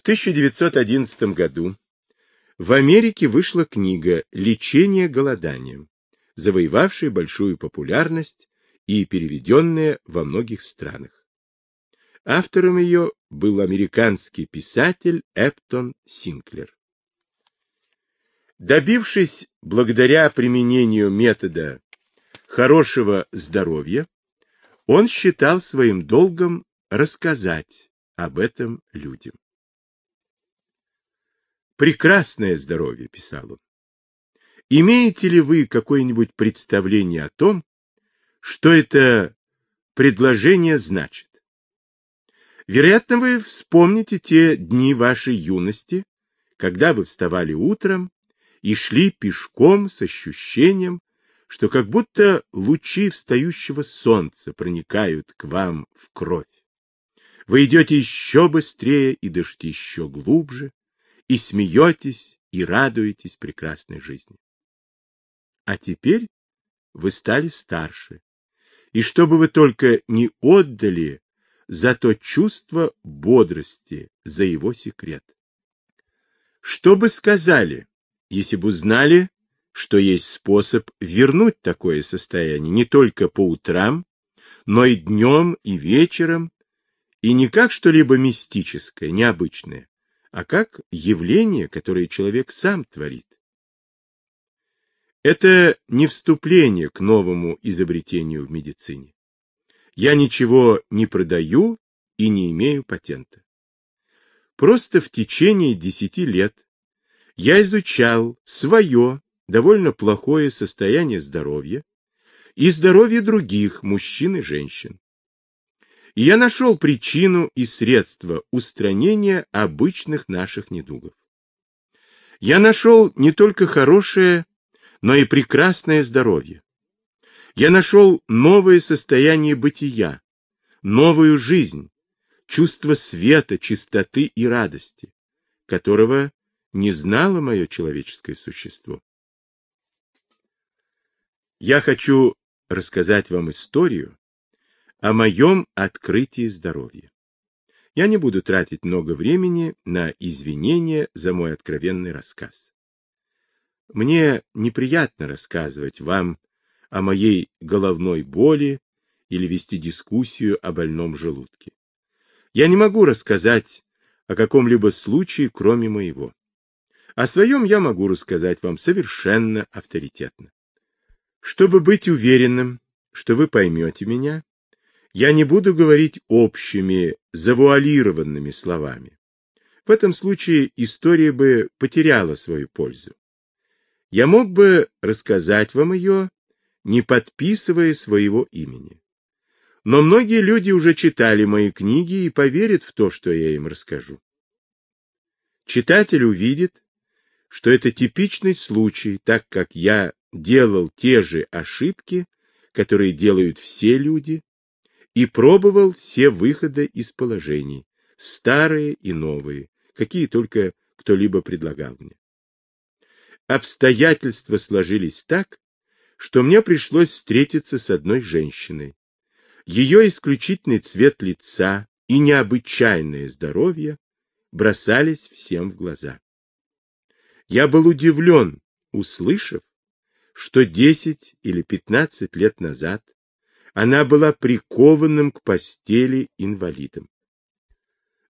В 1911 году в Америке вышла книга «Лечение голоданием», завоевавшая большую популярность и переведенная во многих странах. Автором ее был американский писатель Эптон Синклер. Добившись благодаря применению метода хорошего здоровья, он считал своим долгом рассказать об этом людям. «Прекрасное здоровье», — писал он. «Имеете ли вы какое-нибудь представление о том, что это предложение значит? Вероятно, вы вспомните те дни вашей юности, когда вы вставали утром и шли пешком с ощущением, что как будто лучи встающего солнца проникают к вам в кровь. Вы идете еще быстрее и дышите еще глубже, и смеетесь, и радуетесь прекрасной жизни. А теперь вы стали старше, и что бы вы только не отдали за то чувство бодрости, за его секрет. Что бы сказали, если бы узнали, что есть способ вернуть такое состояние не только по утрам, но и днем, и вечером, и не как что-либо мистическое, необычное, а как явление, которое человек сам творит. Это не вступление к новому изобретению в медицине. Я ничего не продаю и не имею патента. Просто в течение десяти лет я изучал свое довольно плохое состояние здоровья и здоровье других мужчин и женщин и я нашел причину и средства устранения обычных наших недугов. Я нашел не только хорошее, но и прекрасное здоровье. Я нашел новое состояние бытия, новую жизнь, чувство света, чистоты и радости, которого не знало мое человеческое существо. Я хочу рассказать вам историю, о моем открытии здоровья. Я не буду тратить много времени на извинения за мой откровенный рассказ. Мне неприятно рассказывать вам о моей головной боли или вести дискуссию о больном желудке. Я не могу рассказать о каком-либо случае, кроме моего. О своем я могу рассказать вам совершенно авторитетно. Чтобы быть уверенным, что вы поймете меня, я не буду говорить общими, завуалированными словами. В этом случае история бы потеряла свою пользу. Я мог бы рассказать вам ее, не подписывая своего имени. Но многие люди уже читали мои книги и поверят в то, что я им расскажу. Читатель увидит, что это типичный случай, так как я делал те же ошибки, которые делают все люди, и пробовал все выходы из положений, старые и новые, какие только кто-либо предлагал мне. Обстоятельства сложились так, что мне пришлось встретиться с одной женщиной. Ее исключительный цвет лица и необычайное здоровье бросались всем в глаза. Я был удивлен, услышав, что десять или пятнадцать лет назад она была прикованным к постели инвалидом.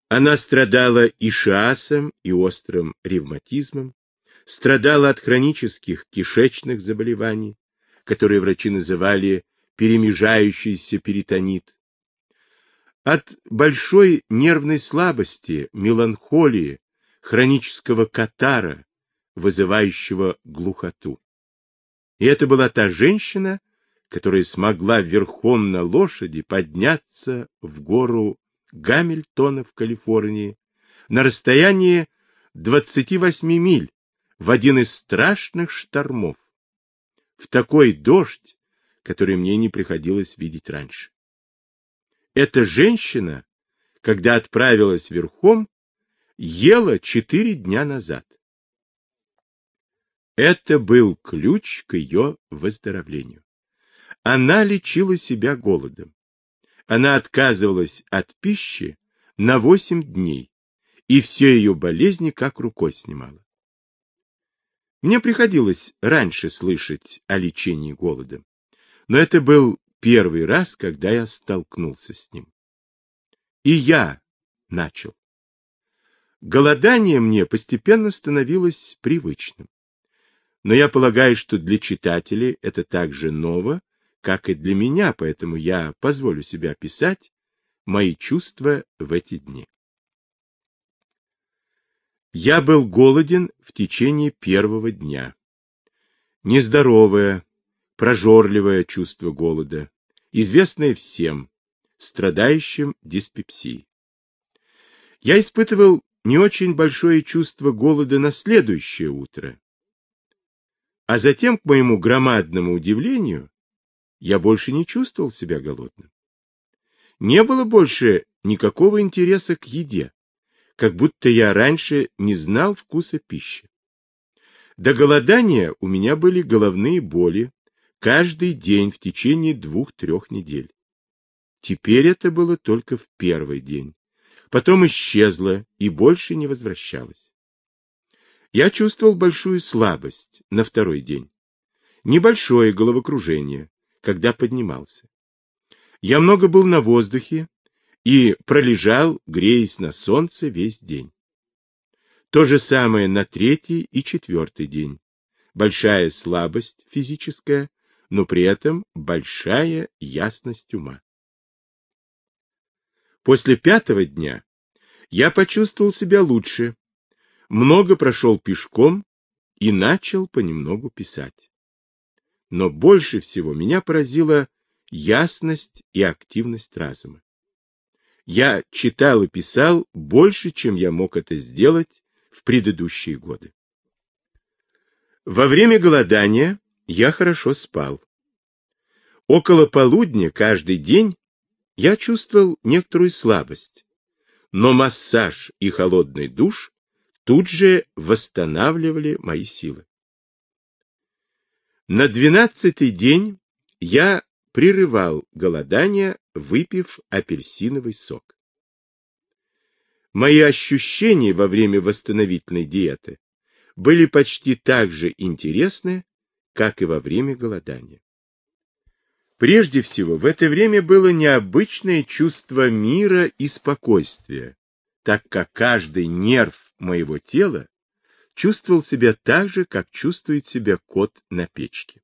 Она страдала и шиасом, и острым ревматизмом, страдала от хронических кишечных заболеваний, которые врачи называли перемежающийся перитонит, от большой нервной слабости, меланхолии, хронического катара, вызывающего глухоту. И это была та женщина, которая смогла верхом на лошади подняться в гору Гамильтона в Калифорнии на расстоянии 28 миль в один из страшных штормов. В такой дождь, который мне не приходилось видеть раньше. Эта женщина, когда отправилась верхом, ела четыре дня назад. Это был ключ к ее выздоровлению. Она лечила себя голодом. Она отказывалась от пищи на восемь дней и все ее болезни как рукой снимало. Мне приходилось раньше слышать о лечении голодом, но это был первый раз, когда я столкнулся с ним. И я начал. Голодание мне постепенно становилось привычным. Но я полагаю, что для читателей это так же ново, как и для меня, поэтому я позволю себе описать мои чувства в эти дни. Я был голоден в течение первого дня. Нездоровое, прожорливое чувство голода, известное всем, страдающим диспепсией. Я испытывал не очень большое чувство голода на следующее утро. А затем, к моему громадному удивлению, я больше не чувствовал себя голодным. Не было больше никакого интереса к еде, как будто я раньше не знал вкуса пищи. До голодания у меня были головные боли каждый день в течение двух-трех недель. Теперь это было только в первый день потом исчезла и больше не возвращалась. Я чувствовал большую слабость на второй день, небольшое головокружение, когда поднимался. Я много был на воздухе и пролежал, греясь на солнце весь день. То же самое на третий и четвертый день. Большая слабость физическая, но при этом большая ясность ума. После пятого дня я почувствовал себя лучше, много прошел пешком и начал понемногу писать. Но больше всего меня поразила ясность и активность разума. Я читал и писал больше, чем я мог это сделать в предыдущие годы. Во время голодания я хорошо спал. Около полудня каждый день я чувствовал некоторую слабость, но массаж и холодный душ тут же восстанавливали мои силы. На двенадцатый день я прерывал голодание, выпив апельсиновый сок. Мои ощущения во время восстановительной диеты были почти так же интересны, как и во время голодания. Прежде всего, в это время было необычное чувство мира и спокойствия, так как каждый нерв моего тела чувствовал себя так же, как чувствует себя кот на печке.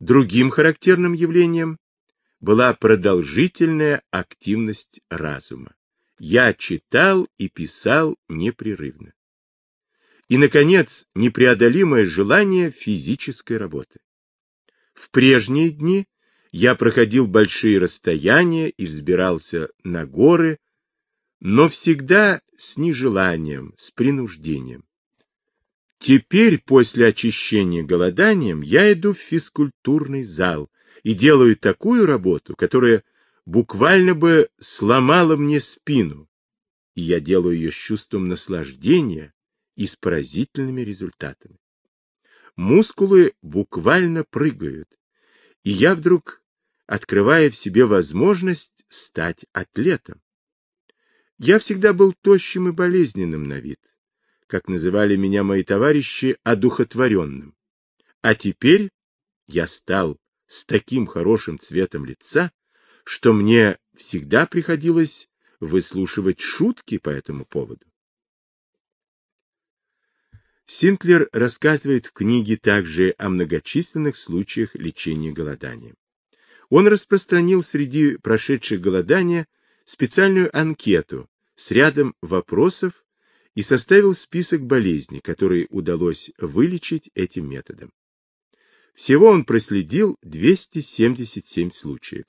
Другим характерным явлением была продолжительная активность разума. Я читал и писал непрерывно. И, наконец, непреодолимое желание физической работы. В прежние дни я проходил большие расстояния и взбирался на горы, но всегда с нежеланием, с принуждением. Теперь, после очищения голоданием, я иду в физкультурный зал и делаю такую работу, которая буквально бы сломала мне спину, и я делаю ее с чувством наслаждения и с поразительными результатами. Мускулы буквально прыгают, и я вдруг открываю в себе возможность стать атлетом. Я всегда был тощим и болезненным на вид, как называли меня мои товарищи, одухотворенным. А теперь я стал с таким хорошим цветом лица, что мне всегда приходилось выслушивать шутки по этому поводу. Синклер рассказывает в книге также о многочисленных случаях лечения голодания. Он распространил среди прошедших голодания специальную анкету с рядом вопросов и составил список болезней, которые удалось вылечить этим методом. Всего он проследил 277 случаев.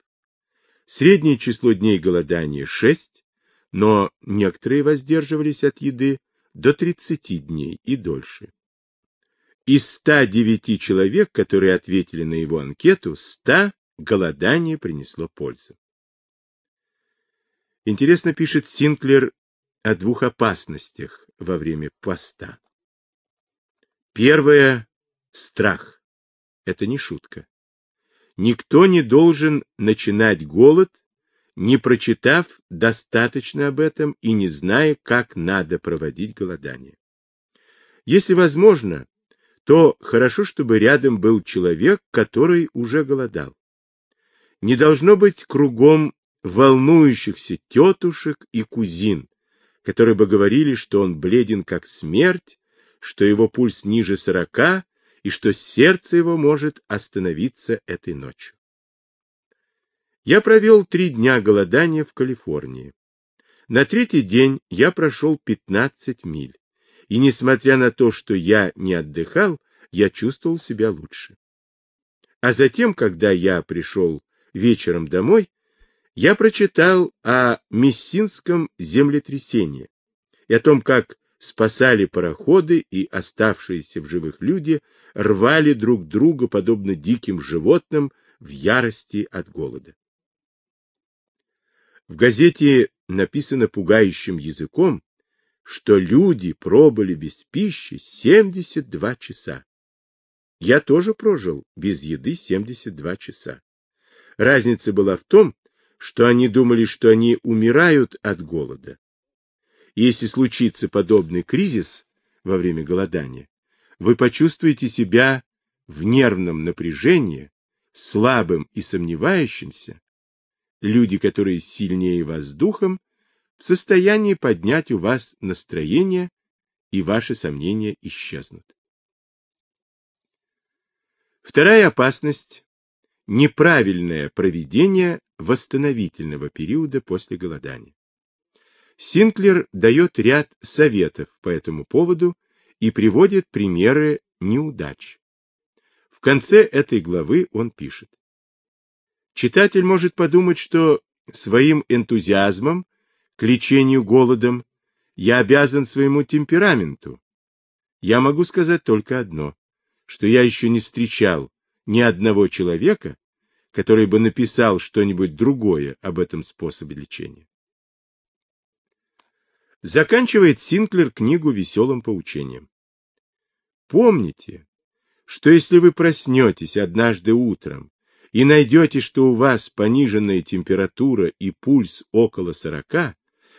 Среднее число дней голодания 6, но некоторые воздерживались от еды до 30 дней и дольше. Из 109 человек, которые ответили на его анкету, 100 голодание принесло пользу. Интересно пишет Синклер о двух опасностях во время поста. Первое — страх. Это не шутка. Никто не должен начинать голод, не прочитав достаточно об этом и не зная, как надо проводить голодание. Если возможно, то хорошо, чтобы рядом был человек, который уже голодал. Не должно быть кругом волнующихся тетушек и кузин, которые бы говорили, что он бледен как смерть, что его пульс ниже сорока и что сердце его может остановиться этой ночью. Я провел три дня голодания в Калифорнии. На третий день я прошел 15 миль, и несмотря на то, что я не отдыхал, я чувствовал себя лучше. А затем, когда я пришел вечером домой, я прочитал о Мессинском землетрясении и о том, как спасали пароходы и оставшиеся в живых люди рвали друг друга, подобно диким животным, в ярости от голода. В газете написано пугающим языком, что люди пробыли без пищи 72 часа. Я тоже прожил без еды 72 часа. Разница была в том, что они думали, что они умирают от голода. Если случится подобный кризис во время голодания, вы почувствуете себя в нервном напряжении, слабым и сомневающимся, люди, которые сильнее вас духом, в состоянии поднять у вас настроение, и ваши сомнения исчезнут. Вторая опасность – неправильное проведение восстановительного периода после голодания. Синклер дает ряд советов по этому поводу и приводит примеры неудач. В конце этой главы он пишет. Читатель может подумать, что своим энтузиазмом к лечению голодом я обязан своему темпераменту. Я могу сказать только одно, что я еще не встречал ни одного человека, который бы написал что-нибудь другое об этом способе лечения. Заканчивает Синклер книгу веселым поучением. Помните, что если вы проснетесь однажды утром и найдете, что у вас пониженная температура и пульс около сорока,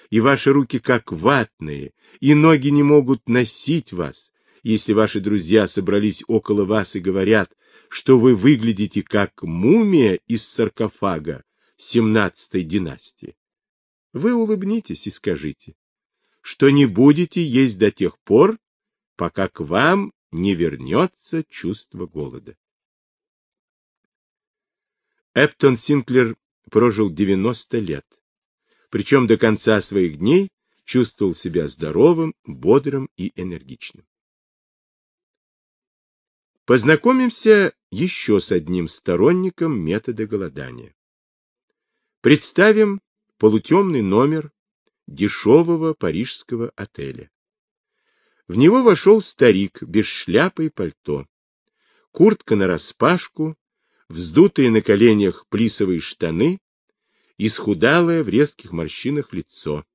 и ваши руки как ватные, и ноги не могут носить вас, если ваши друзья собрались около вас и говорят, что вы выглядите как мумия из саркофага семнадцатой династии, вы улыбнитесь и скажите, что не будете есть до тех пор, пока к вам не вернется чувство голода. Эптон Синклер прожил 90 лет, причем до конца своих дней чувствовал себя здоровым, бодрым и энергичным. Познакомимся еще с одним сторонником метода голодания. Представим полутемный номер дешевого парижского отеля. В него вошел старик без шляпы и пальто. Куртка нараспашку, вздутые на коленях плисовые штаны, исхудалое в резких морщинах лицо,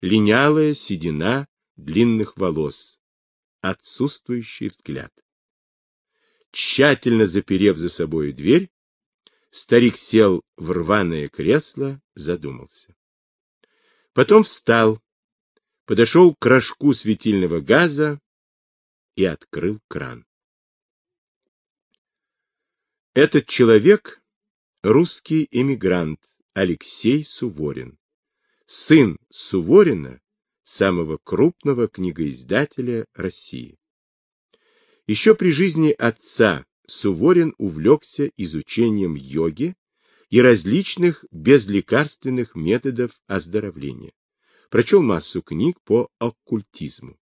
линялая седина длинных волос, отсутствующий взгляд. Тщательно заперев за собой дверь, старик сел в рваное кресло, задумался. Потом встал, подошел к рожку светильного газа и открыл кран. Этот человек — русский эмигрант Алексей Суворин, сын Суворина, самого крупного книгоиздателя России. Еще при жизни отца Суворин увлекся изучением йоги и различных безлекарственных методов оздоровления. Прочел массу книг по оккультизму.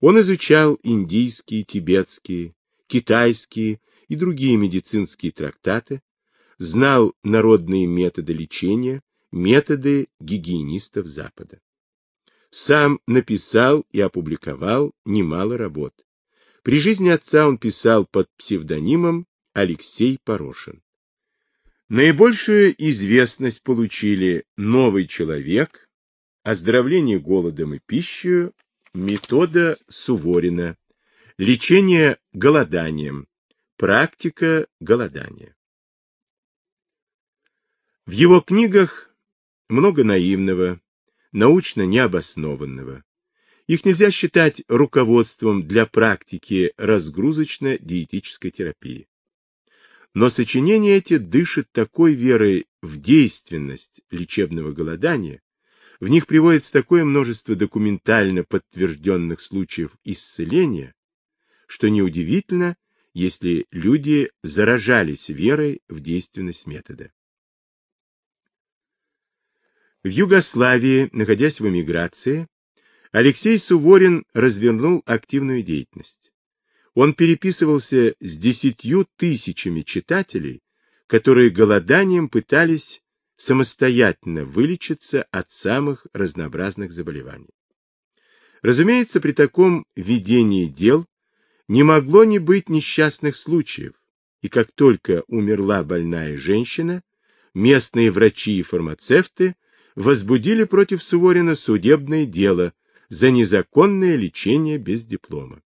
Он изучал индийские, тибетские, китайские и другие медицинские трактаты, знал народные методы лечения, методы гигиенистов Запада. Сам написал и опубликовал немало работ. При жизни отца он писал под псевдонимом Алексей Порошин. Наибольшую известность получили «Новый человек», «Оздоровление голодом и пищей», метода Суворина, лечение голоданием, Практика голодания. В его книгах много наивного, научно необоснованного. Их нельзя считать руководством для практики разгрузочно-диетической терапии. Но сочинения эти дышат такой верой в действенность лечебного голодания, в них приводится такое множество документально подтвержденных случаев исцеления, что неудивительно, если люди заражались верой в действенность метода. В Югославии, находясь в эмиграции, Алексей Суворин развернул активную деятельность. Он переписывался с десятью тысячами читателей, которые голоданием пытались самостоятельно вылечиться от самых разнообразных заболеваний. Разумеется, при таком ведении дел не могло не быть несчастных случаев, и как только умерла больная женщина, местные врачи и фармацевты возбудили против Суворина судебное дело за незаконное лечение без диплома.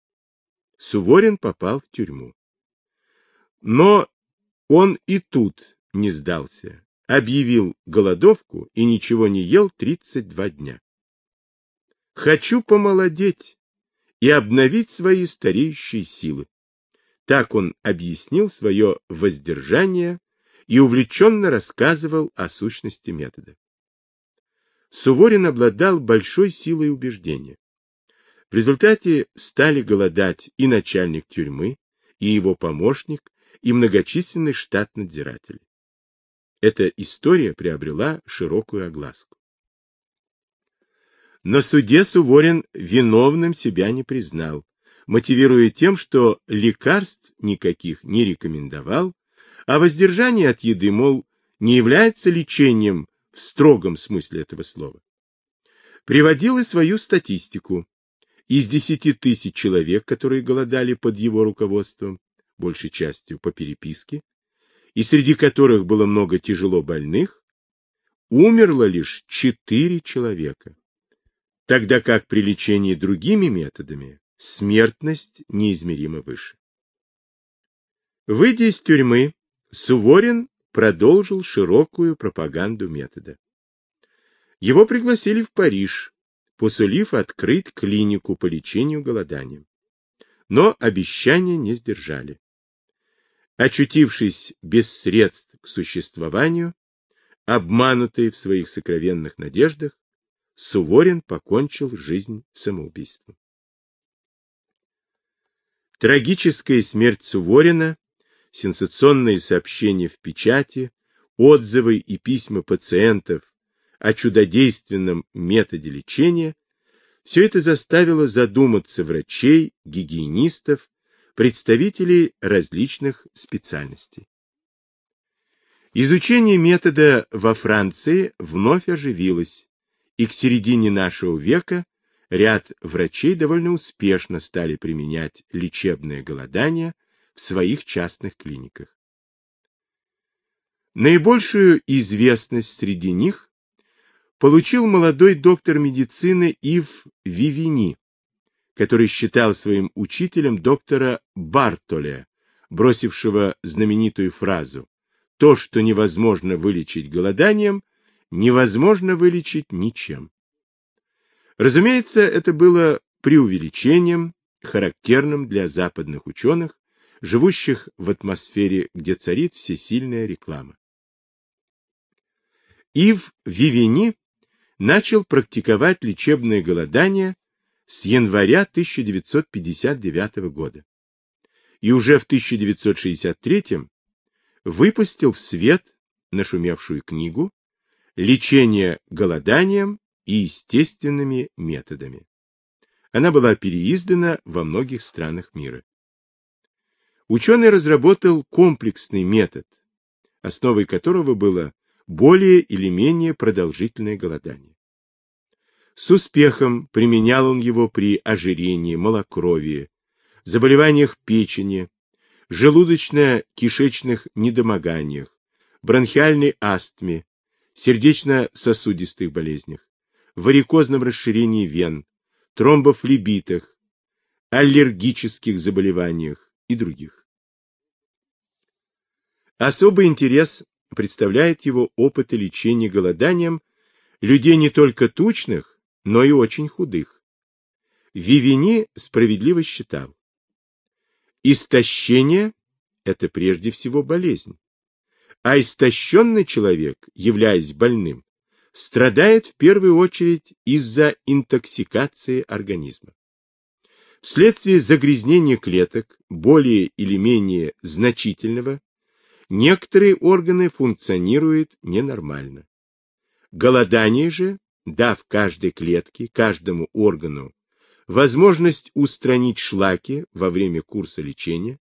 Суворин попал в тюрьму. Но он и тут не сдался, объявил голодовку и ничего не ел 32 дня. Хочу помолодеть и обновить свои стареющие силы. Так он объяснил свое воздержание и увлеченно рассказывал о сущности метода. Суворин обладал большой силой убеждения. В результате стали голодать и начальник тюрьмы, и его помощник, и многочисленный штат надзирателей. Эта история приобрела широкую огласку. На суде Суворин виновным себя не признал, мотивируя тем, что лекарств никаких не рекомендовал, а воздержание от еды, мол, не является лечением в строгом смысле этого слова. Приводил и свою статистику. Из десяти тысяч человек, которые голодали под его руководством, большей частью по переписке, и среди которых было много тяжело больных, умерло лишь четыре человека, тогда как при лечении другими методами смертность неизмеримо выше. Выйдя из тюрьмы, Суворин продолжил широкую пропаганду метода. Его пригласили в Париж, посулив открыть клинику по лечению голоданием. Но обещания не сдержали. Очутившись без средств к существованию, обманутый в своих сокровенных надеждах, Суворин покончил жизнь самоубийством. Трагическая смерть Суворина сенсационные сообщения в печати, отзывы и письма пациентов о чудодейственном методе лечения, все это заставило задуматься врачей, гигиенистов, представителей различных специальностей. Изучение метода во Франции вновь оживилось, и к середине нашего века ряд врачей довольно успешно стали применять лечебное голодание в своих частных клиниках. Наибольшую известность среди них получил молодой доктор медицины Ив Вивини, который считал своим учителем доктора Бартоля, бросившего знаменитую фразу «То, что невозможно вылечить голоданием, невозможно вылечить ничем». Разумеется, это было преувеличением, характерным для западных ученых, живущих в атмосфере, где царит всесильная реклама. Ив Вивени начал практиковать лечебное голодание с января 1959 года и уже в 1963 выпустил в свет нашумевшую книгу «Лечение голоданием и естественными методами». Она была переиздана во многих странах мира. Ученый разработал комплексный метод, основой которого было более или менее продолжительное голодание. С успехом применял он его при ожирении, малокровии, заболеваниях печени, желудочно-кишечных недомоганиях, бронхиальной астме, сердечно-сосудистых болезнях, варикозном расширении вен, тромбофлебитах, аллергических заболеваниях и других. Особый интерес представляет его опыты лечения голоданием людей не только тучных, но и очень худых. Вивини справедливо считал, истощение – это прежде всего болезнь, а истощенный человек, являясь больным, страдает в первую очередь из-за интоксикации организма. Вследствие загрязнения клеток, более или менее значительного, некоторые органы функционируют ненормально. Голодание же, дав каждой клетке, каждому органу возможность устранить шлаки во время курса лечения,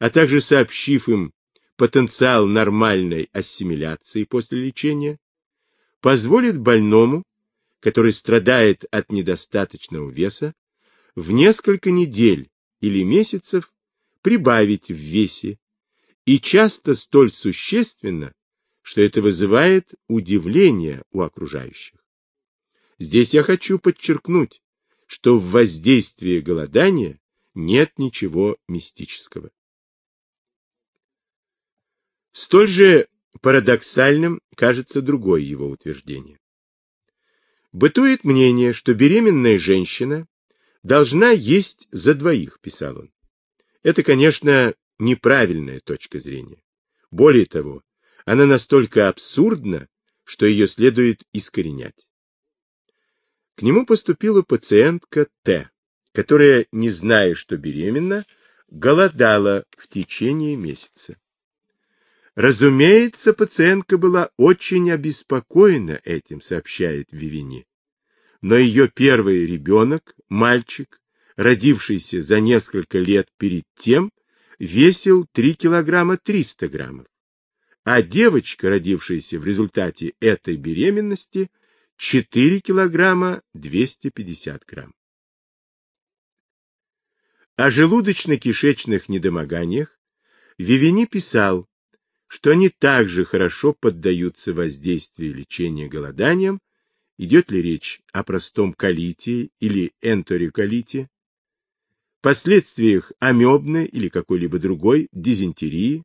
а также сообщив им потенциал нормальной ассимиляции после лечения, позволит больному, который страдает от недостаточного веса, в несколько недель или месяцев прибавить в весе, и часто столь существенно, что это вызывает удивление у окружающих. Здесь я хочу подчеркнуть, что в воздействии голодания нет ничего мистического. Столь же парадоксальным кажется другое его утверждение. Бытует мнение, что беременная женщина должна есть за двоих, писал он. Это, конечно, неправильная точка зрения. Более того, она настолько абсурдна, что ее следует искоренять. К нему поступила пациентка Т, которая, не зная, что беременна, голодала в течение месяца. Разумеется, пациентка была очень обеспокоена этим, сообщает Вивини. Но ее первый ребенок, мальчик, родившийся за несколько лет перед тем, весил 3 килограмма 300 граммов, а девочка, родившаяся в результате этой беременности, 4 килограмма 250 грамм. О желудочно-кишечных недомоганиях Вивини писал, что они также хорошо поддаются воздействию лечения голоданием, идет ли речь о простом колите или энтероколите, последствиях амебной или какой-либо другой дизентерии,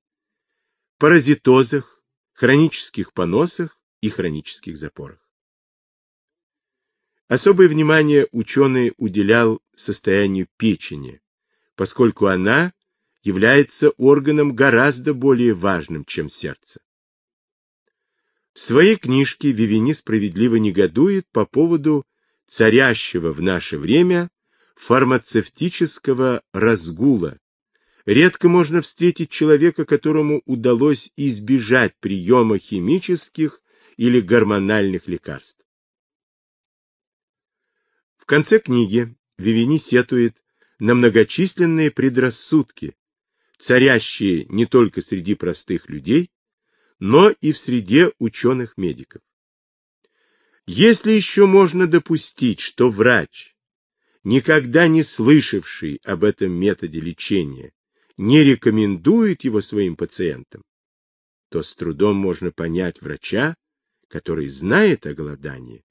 паразитозах, хронических поносах и хронических запорах. Особое внимание ученый уделял состоянию печени, поскольку она является органом гораздо более важным, чем сердце. В своей книжке Вивини справедливо негодует по поводу царящего в наше время фармацевтического разгула. Редко можно встретить человека, которому удалось избежать приема химических или гормональных лекарств. В конце книги Вивини сетует на многочисленные предрассудки, царящие не только среди простых людей, но и в среде ученых-медиков. Если еще можно допустить, что врач, никогда не слышавший об этом методе лечения, не рекомендует его своим пациентам, то с трудом можно понять врача, который знает о голодании,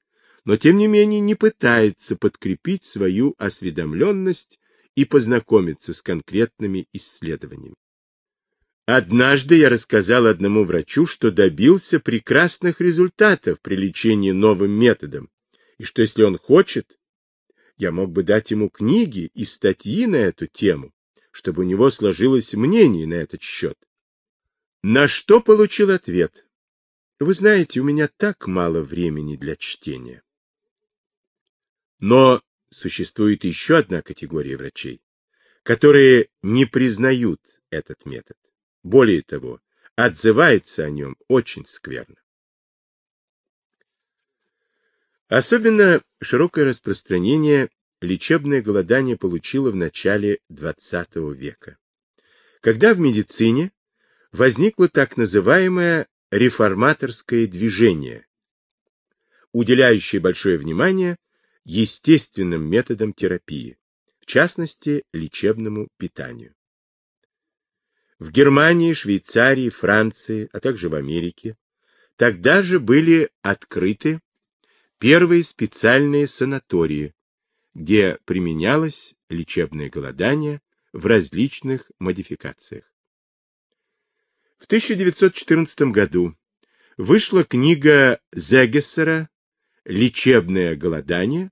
но тем не менее не пытается подкрепить свою осведомленность и познакомиться с конкретными исследованиями. Однажды я рассказал одному врачу, что добился прекрасных результатов при лечении новым методом, и что если он хочет, я мог бы дать ему книги и статьи на эту тему, чтобы у него сложилось мнение на этот счет. На что получил ответ? Вы знаете, у меня так мало времени для чтения. Но существует еще одна категория врачей, которые не признают этот метод. Более того, отзывается о нем очень скверно. Особенно широкое распространение лечебное голодание получило в начале XX века, когда в медицине возникло так называемое реформаторское движение, уделяющее большое внимание естественным методам терапии, в частности, лечебному питанию. В Германии, Швейцарии, Франции, а также в Америке тогда же были открыты первые специальные санатории, где применялось лечебное голодание в различных модификациях. В 1914 году вышла книга Зегессера «Лечебное голодание»,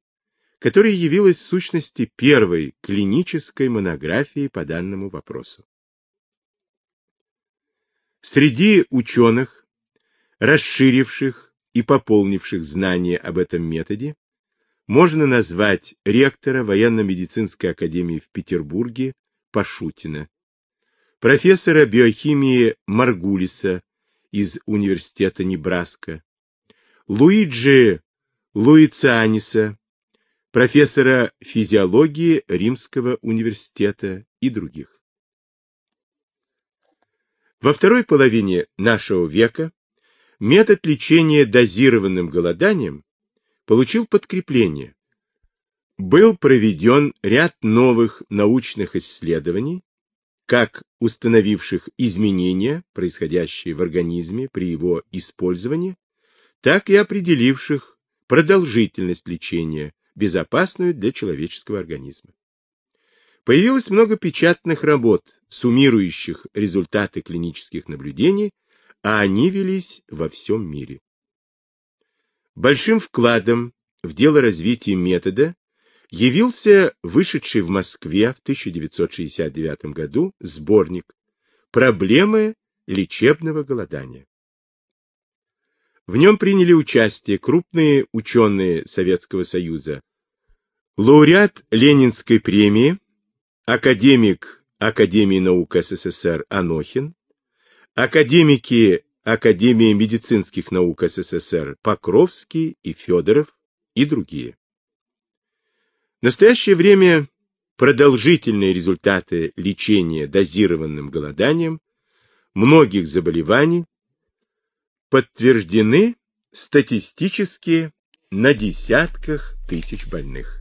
которая явилась в сущности первой клинической монографией по данному вопросу. Среди ученых, расширивших и пополнивших знания об этом методе, можно назвать ректора военно-медицинской академии в Петербурге Пашутина, профессора биохимии Маргулиса из Университета Небраска, Луиджи Луицианиса, профессора физиологии Римского университета и других. Во второй половине нашего века метод лечения дозированным голоданием получил подкрепление. Был проведен ряд новых научных исследований, как установивших изменения, происходящие в организме при его использовании, так и определивших продолжительность лечения, безопасную для человеческого организма. Появилось много печатных работ, суммирующих результаты клинических наблюдений, а они велись во всем мире. Большим вкладом в дело развития метода явился вышедший в Москве в 1969 году сборник «Проблемы лечебного голодания». В нем приняли участие крупные ученые Советского Союза, лауреат Ленинской премии, академик Академии наук СССР Анохин, академики Академии медицинских наук СССР Покровский и Федоров и другие. В настоящее время продолжительные результаты лечения дозированным голоданием многих заболеваний подтверждены статистически на десятках тысяч больных.